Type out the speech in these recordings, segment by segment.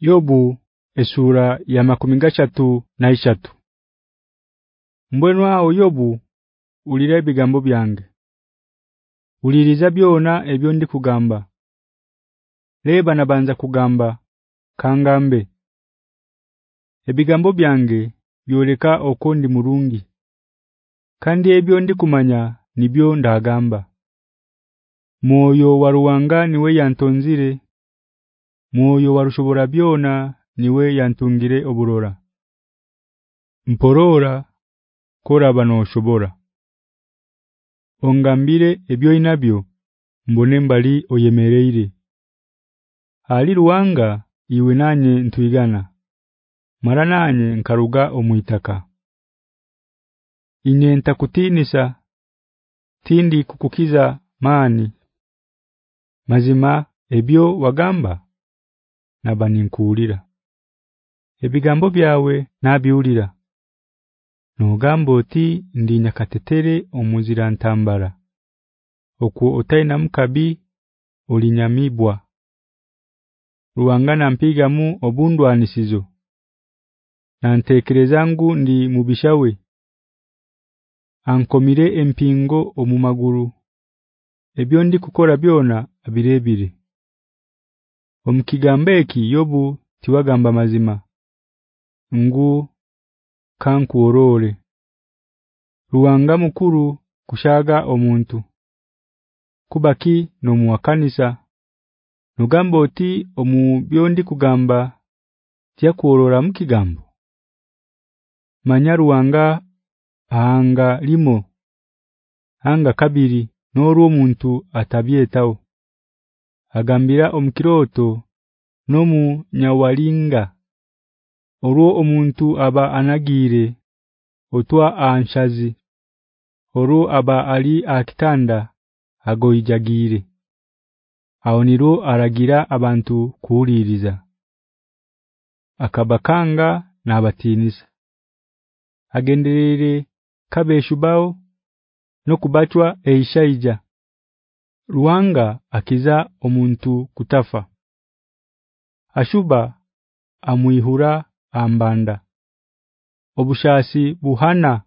Yobu esura ya makumingashatu na ishatu Mbwenwa Yobu ulire bigambo byange Uliriza byona ebyo ndi kugamba Leba nabanza kugamba kangambe Ebigambo byange byoleka okondi murungi Kandi ebyo ndi kumanya nibyo ndagamba Moyo wa ruwanga niwe yantonzire Mwoyo warushobora byona niwe yantungire oburora Mporora kora abanoshobora Ongambire ebyo inabyo mbone mbali oyemereere Ali ruwanga iwe nanye ntwigana mara nanye nkaruga omwitaka Inyenta kutinisa tindi kukukiza mani mazima ebyo wagamba naba ninkuulira ebigambo byawe nabiulira nogamboti ndi nyakatetere omuzira ntambara okwo otaina mkabi olinyamibwa ruwangana mpigamu obundwa nisizo zangu ndi mubishawe ankomire empingo omumaguru ebyo ndi kukora byona abirebire omkigambeki yobu tiwagamba mazima ngu kankuorore ruwanga mukuru kushaga omuntu kubaki no muwakanisa Nugambo oti omu byondi kugamba tya kuorora mukigambo manyaruwanga anga limo anga kabiri noro omuntu atabyetao agambira omukiroto nomu nyawalinga oruo omuntu aba anagire otwa anshazi oruo aba ali akitanda agoijagire aoniro aragira abantu kuuliriza akabakanga nabatiniza agenderere kabeshubao nokubachwa eishaija Ruanga akiza omuntu kutafa. Ashuba amuihura ambanda. Obushasi buhana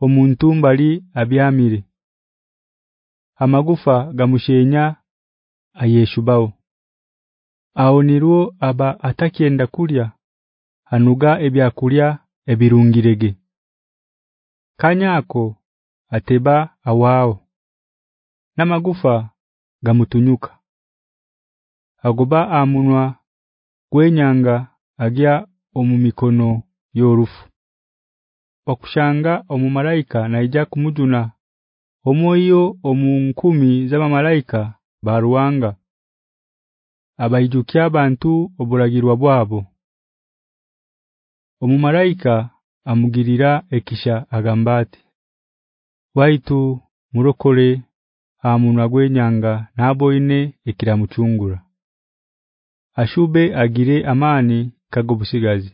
omuntu mbali abyamire. Amagufa gamushenya ayeshubao. Aonirwo aba atakienda kulya anuga ebyakulya ebirungirege. Kanyako ateba awao namagufa gamutunyuka aguba amunwa gwenyanga agya omumikono yorufu okushanga omumalaika naija kumujuna omoyo omunkumi zaba malaika baruwanga abayijukya abantu obulagirwa bwabo omumalaika amugirira ekisha agambate waitu murokole amunwa gwenyanga naboine ekira mucungura ashube agire amani kagobusigazi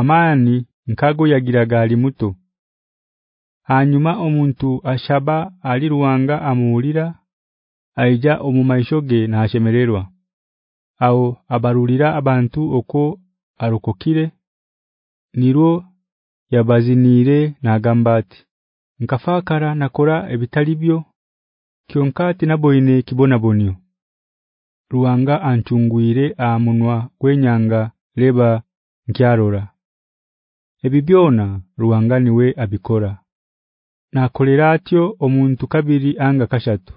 amani nkago yagiraga ali muto hanyuma omuntu ashaba ali ruwanga amuulira aija omumayishoge nashemererwa au abarulira abantu oko arukokire niro yabazinire nagambate nkafakara nakora ebitalibyo kyonkati naboine kibonabonyo ruanga anchungwire amunwa kwenyanga leba nkyarora ebibyona ruanga niwe abikora nakolera atyo omuntu kabiri anga kashatu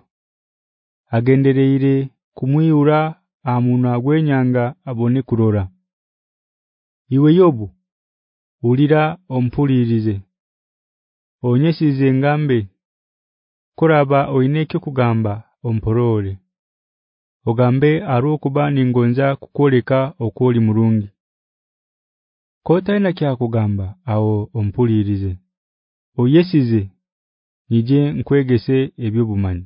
agendereere kumwiura amunwa kwenyanga abone kurora iwe yobu ulira ompulirize onyesize ngambe kuraba oineke kugamba omporole ogambe arukuba ningonja kukoleka okoli murungi kota ina kya kugamba awo ompulirize oyesize nije nkwegese ebyobumanyi